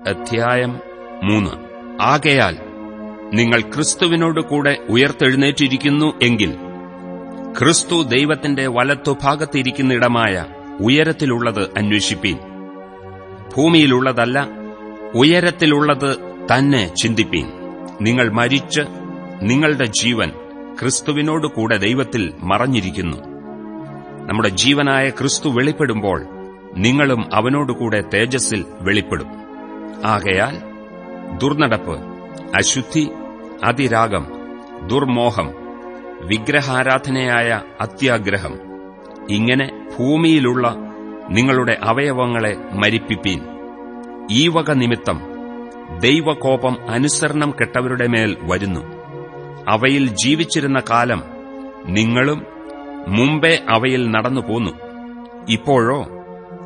അധ്യായം മൂന്ന്. ആകയാൽ നിങ്ങൾ ക്രിസ്തുവിനോട് കൂടെ ഉയർത്തെഴുന്നേറ്റിരിക്കുന്നു എങ്കിൽ ക്രിസ്തു ദൈവത്തിന്റെ വലത്തുഭാഗത്തിരിക്കുന്നിടമായ ഉയരത്തിലുള്ളത് അന്വേഷിപ്പീൻ. ഭൂമിയിലുള്ളതല്ല ഉയരത്തിലുള്ളത് തന്നെ ചിന്തിപ്പീൻ. നിങ്ങൾ മരിച്ച് നിങ്ങളുടെ ജീവൻ ക്രിസ്തുവിനോട് കൂടെ ദൈവത്തിൽ മറഞ്ഞിരിക്കുന്നു. നമ്മുടെ ജീവനായ ക്രിസ്തു വെളിപ്പെടുമ്പോൾ നിങ്ങളും അവനോടുകൂടെ തേജസ്സിൽ വെളിപ്പെടും. ആകയാൽ ദുർനടപ്പ് അശുദ്ധി അതിരാഗം ദുർമോഹം വിഗ്രഹാരാധനയായ അത്യാഗ്രഹം ഇങ്ങനെ ഭൂമിയിലുള്ള നിങ്ങളുടെ അവയവങ്ങളെ മരിപ്പിപ്പീൻ. ഈ വക നിമിത്തം ദൈവകോപം അനുസരണം കെട്ടവരുടെ മേൽ വരുന്നു. അവയിൽ ജീവിച്ചിരുന്ന കാലം നിങ്ങളും മുമ്പേ അവയിൽ നടന്നു പോന്നു ഇപ്പോഴോ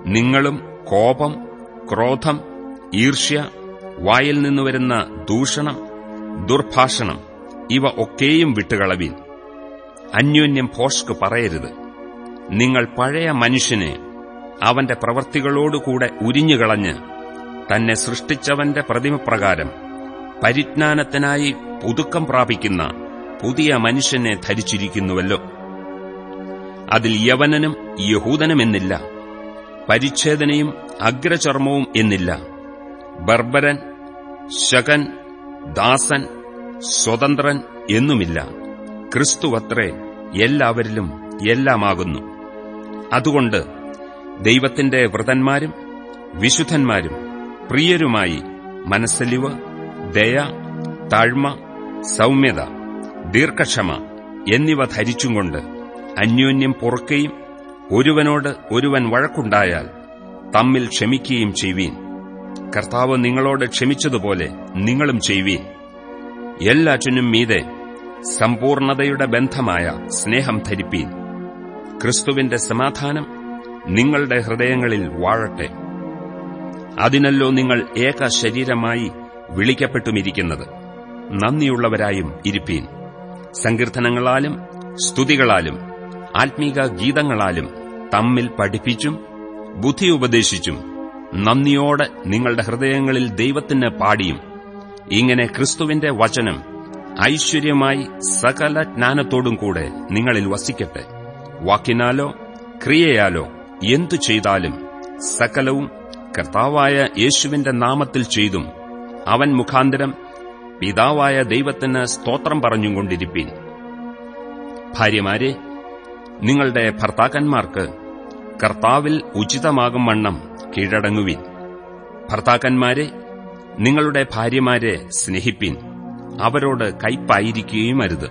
നിങ്ങളും കോപം ക്രോധം ഈർഷ്യ വായിൽ നിന്നുവരുന്ന ദൂഷണം ദുർഭാഷണം ഇവ ഒക്കെയും വിട്ടുകളവീൻ. അന്യോന്യം ഭോഷ്ക് പറയരുത്. നിങ്ങൾ പഴയ മനുഷ്യനെ അവന്റെ പ്രവൃത്തികളോടുകൂടെ ഉരിഞ്ഞുകളഞ്ഞ് തന്നെ സൃഷ്ടിച്ചവന്റെ പ്രതിമപ്രകാരം പരിജ്ഞാനത്തിനായി പുതുക്കം പ്രാപിക്കുന്ന പുതിയ മനുഷ്യനെ ധരിച്ചിരിക്കുന്നുവല്ലോ. അതിൽ യവനനും യഹൂദനുമെന്നില്ല. പരിച്ഛേദനയും അഗ്രചർമ്മവും എന്നില്ല. ബർബരൻ ശകൻ ദാസൻ സ്വതന്ത്രൻ എന്നുമില്ല. ക്രിസ്തുവത്രേ എല്ലാവരിലും എല്ലാമാകുന്നു. അതുകൊണ്ട് ദൈവത്തിന്റെ വ്രതന്മാരും വിശുദ്ധന്മാരും പ്രിയരുമായി മനസ്സലിവ് ദയ താഴ്മ സൗമ്യത ദീർഘക്ഷമ എന്നിവ ധരിച്ചുകൊണ്ട് അന്യോന്യം പൊറുക്കുകയും ഒരുവനോട് ഒരുവൻ വഴക്കുണ്ടായാൽ തമ്മിൽ ക്ഷമിക്കുകയും ചെയ്യുവീൻ. കർത്താവ് നിങ്ങളോട് ക്ഷമിച്ചതുപോലെ നിങ്ങളും ചെയ്യുവീൻ എല്ലാറ്റിനും മീതെ സമ്പൂർണതയുടെ ബന്ധമായ സ്നേഹം ധരിപ്പീൻ. ക്രിസ്തുവിന്റെ സമാധാനം നിങ്ങളുടെ ഹൃദയങ്ങളിൽ വാഴട്ടെ. അതിനല്ലോ നിങ്ങൾ ഏക ശരീരമായി വിളിക്കപ്പെട്ടുമിരിക്കുന്നത്. നന്ദിയുള്ളവരായും ഇരിപ്പീൻ. സങ്കീർത്തനങ്ങളാലും സ്തുതികളാലും ആത്മീക ഗീതങ്ങളാലും തമ്മിൽ പഠിപ്പിച്ചും ബുദ്ധി ഉപദേശിച്ചും നന്ദിയോടെ നിങ്ങളുടെ ഹൃദയങ്ങളിൽ ദൈവത്തിന് പാടിയും. ഇങ്ങനെ ക്രിസ്തുവിന്റെ വചനം ഐശ്വര്യമായി സകല ജ്ഞാനത്തോടും കൂടെ നിങ്ങളിൽ വസിക്കട്ടെ. വാക്കിനാലോ ക്രിയയാലോ എന്തു ചെയ്താലും സകലവും കർത്താവായ യേശുവിന്റെ നാമത്തിൽ ചെയ്തും അവൻ മുഖാന്തരം പിതാവായ ദൈവത്തിന് സ്തോത്രം പറഞ്ഞുകൊണ്ടിരിപ്പീൻ. ഭാര്യമാരെ നിങ്ങളുടെ ഭർത്താക്കന്മാർക്ക് കർത്താവിൽ ഉചിതമാകും വണ്ണം കീഴടങ്ങുവിൻ. ഭർത്താക്കന്മാരെ നിങ്ങളുടെ ഭാര്യമാരെ സ്നേഹിപ്പിൻ. അവരോട് കൈപ്പായിരിക്കുകയും അരുത്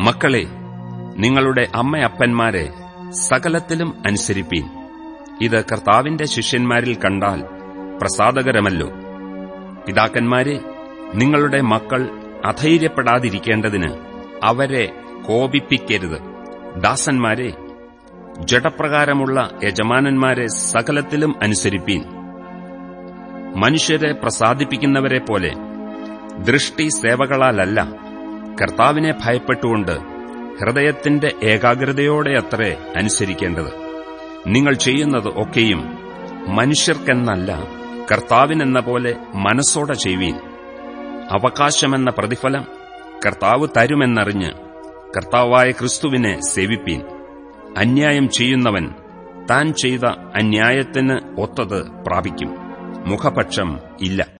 മക്കളെ നിങ്ങളുടെ അമ്മയപ്പന്മാരെ സകലത്തിലും അനുസരിപ്പീൻ. ഇത് കർത്താവിന്റെ ശിഷ്യന്മാരിൽ കണ്ടാൽ പ്രസാദകരമല്ലോ. പിതാക്കന്മാരെ നിങ്ങളുടെ മക്കൾ അധൈര്യപ്പെടാതിരിക്കേണ്ടതിന് അവരെ കോപിപ്പിക്കരുത്. ദാസന്മാരെ ജഡപ്രകാരമുള്ള യജമാനന്മാരെ സകലത്തിലും അനുസരിപ്പീൻ. മനുഷ്യരെ പ്രസാദിപ്പിക്കുന്നവരെ പോലെ ദൃഷ്ടി സേവകളാലല്ല കർത്താവിനെ ഭയപ്പെട്ടുകൊണ്ട് ഹൃദയത്തിന്റെ ഏകാഗ്രതയോടെയത്രേ അനുസരിക്കേണ്ടത്. നിങ്ങൾ ചെയ്യുന്നത് ഒക്കെയും മനുഷ്യർക്കെന്നല്ല കർത്താവിനെന്ന പോലെ മനസ്സോടെ ചെയ്യുവീൻ. അവകാശമെന്ന പ്രതിഫലം കർത്താവ് തരുമെന്നറിഞ്ഞ് കർത്താവായ ക്രിസ്തുവിനെ സേവിപ്പീൻ. അന്യായം ചെയ്യുന്നവൻ താൻ ചെയ്ത അന്യായത്തിന് ഒത്തത് പ്രാപിക്കും. മുഖപക്ഷം ഇല്ല.